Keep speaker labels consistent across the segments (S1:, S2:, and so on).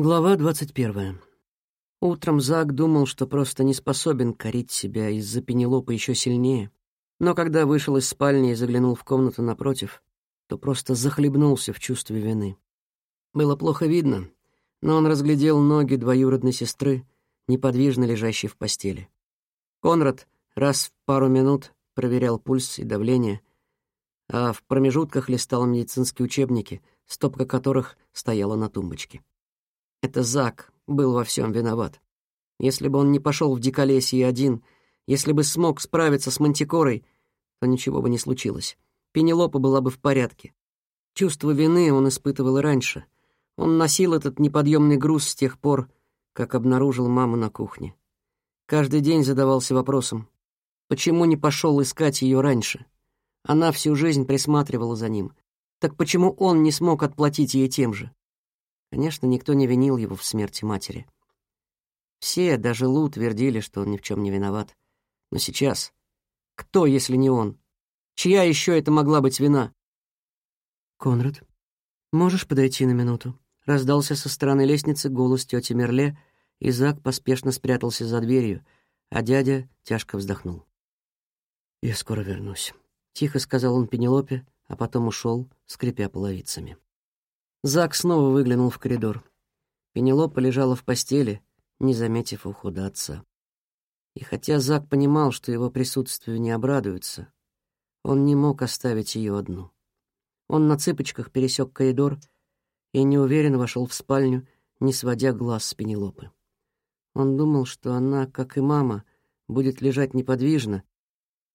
S1: Глава двадцать первая. Утром Зак думал, что просто не способен корить себя из-за Пенелопы еще сильнее, но когда вышел из спальни и заглянул в комнату напротив, то просто захлебнулся в чувстве вины. Было плохо видно, но он разглядел ноги двоюродной сестры, неподвижно лежащей в постели. Конрад раз в пару минут проверял пульс и давление, а в промежутках листал медицинские учебники, стопка которых стояла на тумбочке. Это Зак был во всем виноват. Если бы он не пошел в Диколесье один, если бы смог справиться с Мантикорой, то ничего бы не случилось. Пенелопа была бы в порядке. Чувство вины он испытывал и раньше. Он носил этот неподъемный груз с тех пор, как обнаружил маму на кухне. Каждый день задавался вопросом, почему не пошел искать ее раньше? Она всю жизнь присматривала за ним. Так почему он не смог отплатить ей тем же? Конечно, никто не винил его в смерти матери. Все, даже Лу, твердили, что он ни в чем не виноват. Но сейчас... Кто, если не он? Чья еще это могла быть вина? «Конрад, можешь подойти на минуту?» Раздался со стороны лестницы голос тети Мерле, и Зак поспешно спрятался за дверью, а дядя тяжко вздохнул. «Я скоро вернусь», — тихо сказал он Пенелопе, а потом ушел, скрипя половицами. Зак снова выглянул в коридор. Пенелопа лежала в постели, не заметив ухода отца. И хотя Зак понимал, что его присутствию не обрадуются, он не мог оставить ее одну. Он на цыпочках пересек коридор и неуверенно вошел в спальню, не сводя глаз с Пенелопы. Он думал, что она, как и мама, будет лежать неподвижно,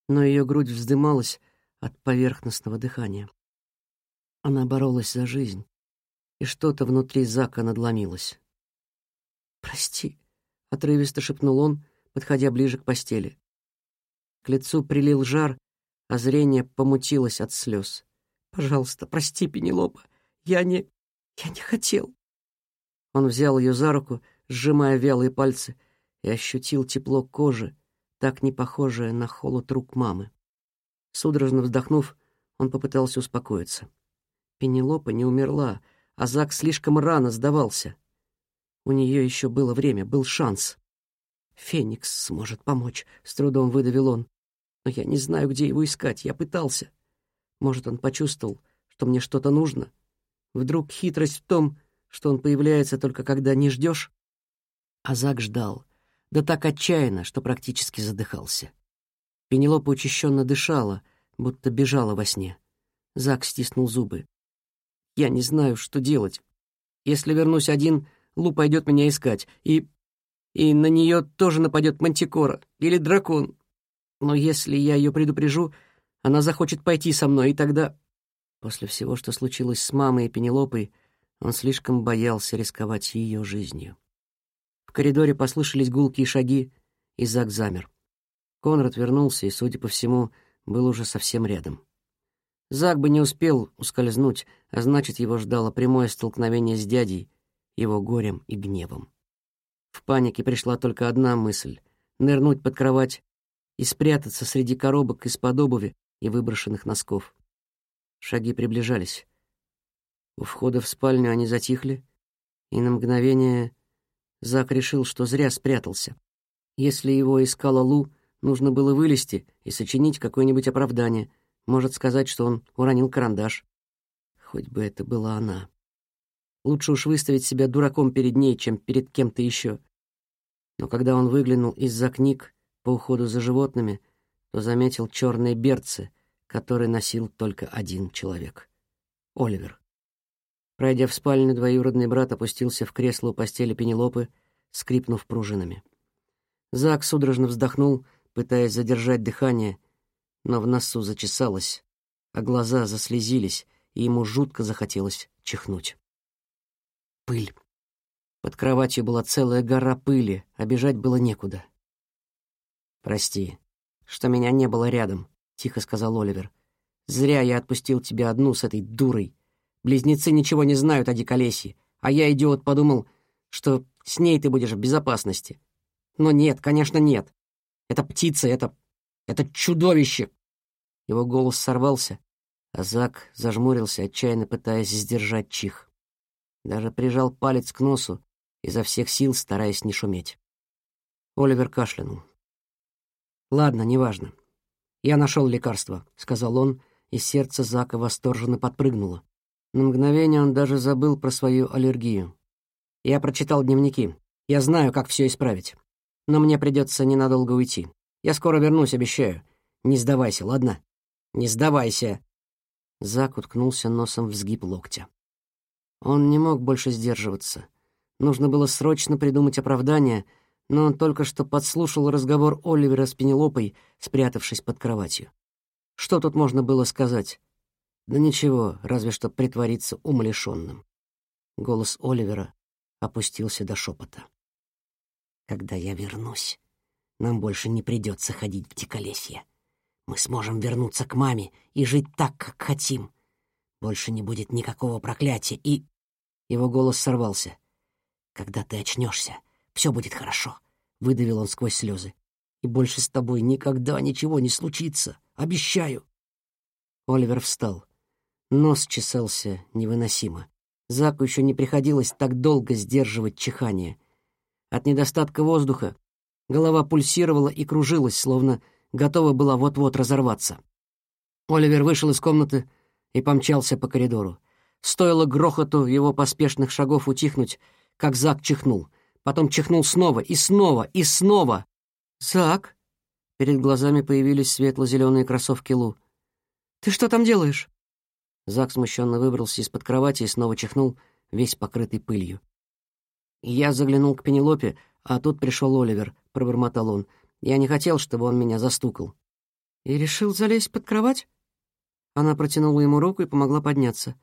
S1: но ее грудь вздымалась от поверхностного дыхания. Она боролась за жизнь, и что-то внутри Зака надломилось. «Прости», — отрывисто шепнул он, подходя ближе к постели. К лицу прилил жар, а зрение помутилось от слез. «Пожалуйста, прости, Пенелопа, я не... я не хотел». Он взял ее за руку, сжимая вялые пальцы, и ощутил тепло кожи, так не похожее на холод рук мамы. Судорожно вздохнув, он попытался успокоиться. Пенелопа не умерла, а Зак слишком рано сдавался. У нее еще было время, был шанс. «Феникс сможет помочь», — с трудом выдавил он. «Но я не знаю, где его искать. Я пытался. Может, он почувствовал, что мне что-то нужно? Вдруг хитрость в том, что он появляется только когда не ждешь?» А Зак ждал, да так отчаянно, что практически задыхался. Пенелопа учащенно дышала, будто бежала во сне. Зак стиснул зубы. Я не знаю, что делать. Если вернусь один, Лу пойдет меня искать, и... и на нее тоже нападет Мантикора или дракон. Но если я ее предупрежу, она захочет пойти со мной, и тогда... После всего, что случилось с мамой и Пенелопой, он слишком боялся рисковать ее жизнью. В коридоре послышались гулкие шаги, и Зак замер. Конрад вернулся и, судя по всему, был уже совсем рядом. Зак бы не успел ускользнуть, а значит, его ждало прямое столкновение с дядей, его горем и гневом. В панике пришла только одна мысль — нырнуть под кровать и спрятаться среди коробок из-под обуви и выброшенных носков. Шаги приближались. У входа в спальню они затихли, и на мгновение Зак решил, что зря спрятался. Если его искала Лу, нужно было вылезти и сочинить какое-нибудь оправдание — может сказать, что он уронил карандаш. Хоть бы это была она. Лучше уж выставить себя дураком перед ней, чем перед кем-то еще. Но когда он выглянул из-за книг по уходу за животными, то заметил черные берцы, которые носил только один человек — Оливер. Пройдя в спальню, двоюродный брат опустился в кресло у постели Пенелопы, скрипнув пружинами. Зак судорожно вздохнул, пытаясь задержать дыхание, но в носу зачесалось, а глаза заслезились, и ему жутко захотелось чихнуть. Пыль. Под кроватью была целая гора пыли, а бежать было некуда. «Прости, что меня не было рядом», — тихо сказал Оливер. «Зря я отпустил тебя одну с этой дурой. Близнецы ничего не знают о диколесье, а я, идиот, подумал, что с ней ты будешь в безопасности. Но нет, конечно, нет. Это птица, это это чудовище!» Его голос сорвался, а Зак зажмурился, отчаянно пытаясь сдержать чих. Даже прижал палец к носу, изо всех сил стараясь не шуметь. Оливер кашлянул. «Ладно, неважно. Я нашел лекарство», — сказал он, и сердце Зака восторженно подпрыгнуло. На мгновение он даже забыл про свою аллергию. «Я прочитал дневники. Я знаю, как все исправить. Но мне придется ненадолго уйти. Я скоро вернусь, обещаю. Не сдавайся, ладно? Не сдавайся!» Зак уткнулся носом в сгиб локтя. Он не мог больше сдерживаться. Нужно было срочно придумать оправдание, но он только что подслушал разговор Оливера с Пенелопой, спрятавшись под кроватью. Что тут можно было сказать? Да ничего, разве что притвориться умалишенным. Голос Оливера опустился до шепота. «Когда я вернусь, нам больше не придется ходить в диколесье. Мы сможем вернуться к маме и жить так, как хотим. Больше не будет никакого проклятия, и...» Его голос сорвался. «Когда ты очнешься, все будет хорошо», — выдавил он сквозь слезы. «И больше с тобой никогда ничего не случится, обещаю». Оливер встал. Нос чесался невыносимо. Заку еще не приходилось так долго сдерживать чихание. От недостатка воздуха голова пульсировала и кружилась, словно готова была вот-вот разорваться. Оливер вышел из комнаты и помчался по коридору. Стоило грохоту его поспешных шагов утихнуть, как Зак чихнул. Потом чихнул снова и снова и снова. «Зак!» Перед глазами появились светло-зеленые кроссовки Лу. «Ты что там делаешь?» Зак смущенно выбрался из-под кровати и снова чихнул, весь покрытый пылью. «Я заглянул к Пенелопе, а тут пришел Оливер», — пробормотал он. Я не хотел, чтобы он меня застукал. И решил залезть под кровать? Она протянула ему руку и помогла подняться.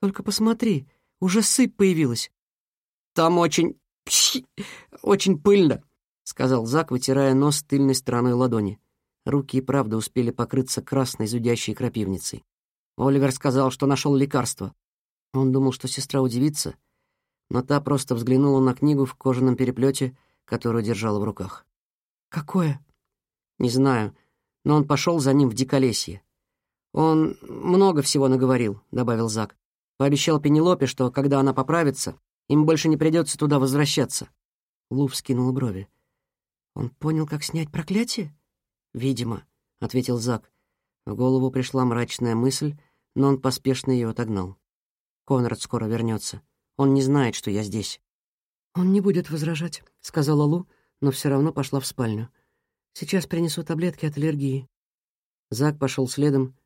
S1: Только посмотри, уже сыпь появилась. Там очень... очень пыльно, сказал Зак, вытирая нос тыльной стороной ладони. Руки и правда успели покрыться красной зудящей крапивницей. Оливер сказал, что нашел лекарство. Он думал, что сестра удивится, но та просто взглянула на книгу в кожаном переплете, которую держала в руках. «Какое?» «Не знаю, но он пошел за ним в диколесье. Он много всего наговорил», — добавил Зак. «Пообещал Пенелопе, что, когда она поправится, им больше не придется туда возвращаться». Лу вскинул брови. «Он понял, как снять проклятие?» «Видимо», — ответил Зак. В голову пришла мрачная мысль, но он поспешно ее отогнал. «Конрад скоро вернется. Он не знает, что я здесь». «Он не будет возражать», — сказала Лу, — но все равно пошла в спальню. «Сейчас принесу таблетки от аллергии». Зак пошел следом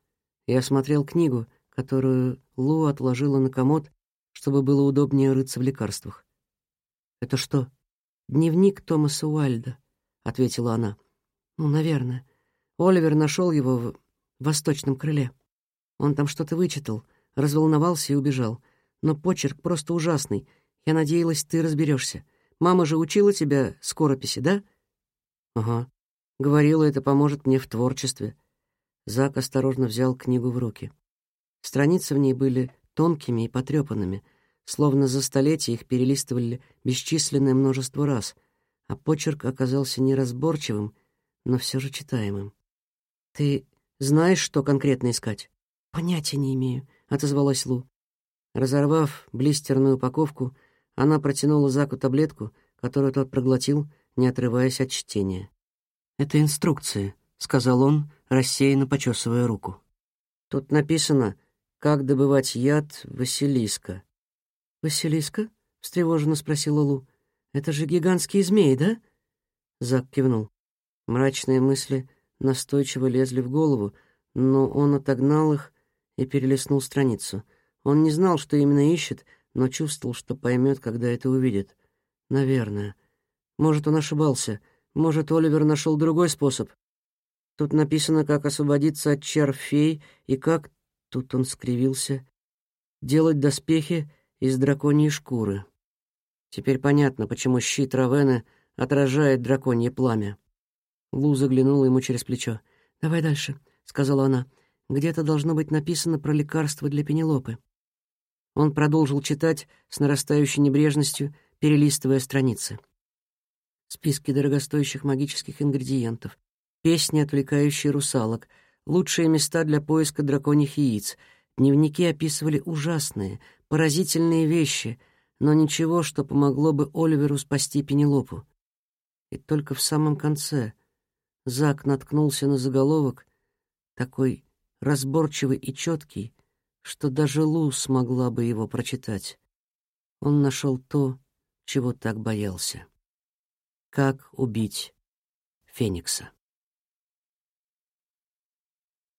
S1: и осмотрел книгу, которую Лу отложила на комод, чтобы было удобнее рыться в лекарствах. «Это что?» «Дневник Томаса Уальда», — ответила она. «Ну, наверное. Оливер нашел его в восточном крыле. Он там что-то вычитал, разволновался и убежал. Но почерк просто ужасный. Я надеялась, ты разберешься. Мама же учила тебя скорописи, да?» «Ага. Говорила, это поможет мне в творчестве». Зак осторожно взял книгу в руки. Страницы в ней были тонкими и потрепанными, словно за столетия их перелистывали бесчисленное множество раз, а почерк оказался неразборчивым, но все же читаемым. «Ты знаешь, что конкретно искать?» «Понятия не имею», — отозвалась Лу. Разорвав блистерную упаковку, она протянула Заку таблетку, которую тот проглотил, не отрываясь от чтения. «Это инструкции», — сказал он, рассеянно почесывая руку. «Тут написано, как добывать яд Василиска». «Василиска?» — встревоженно спросила Лу. «Это же гигантские змеи, да?» Зак кивнул. Мрачные мысли настойчиво лезли в голову, но он отогнал их и перелистнул страницу. Он не знал, что именно ищет, но чувствовал, что поймет, когда это увидит. Наверное. Может, он ошибался. Может, Оливер нашел другой способ. Тут написано, как освободиться от чар фей и как... Тут он скривился. Делать доспехи из драконьей шкуры. Теперь понятно, почему щит Равена отражает драконье пламя. Лу заглянула ему через плечо. «Давай дальше», — сказала она. «Где-то должно быть написано про лекарство для Пенелопы». Он продолжил читать с нарастающей небрежностью, перелистывая страницы. Списки дорогостоящих магических ингредиентов, песни, отвлекающие русалок, лучшие места для поиска драконьих яиц. Дневники описывали ужасные, поразительные вещи, но ничего, что помогло бы Оливеру спасти Пенелопу. И только в самом конце Зак наткнулся на заголовок, такой разборчивый и четкий, что даже Лу смогла бы его прочитать. Он нашел то, чего так боялся. Как убить Феникса.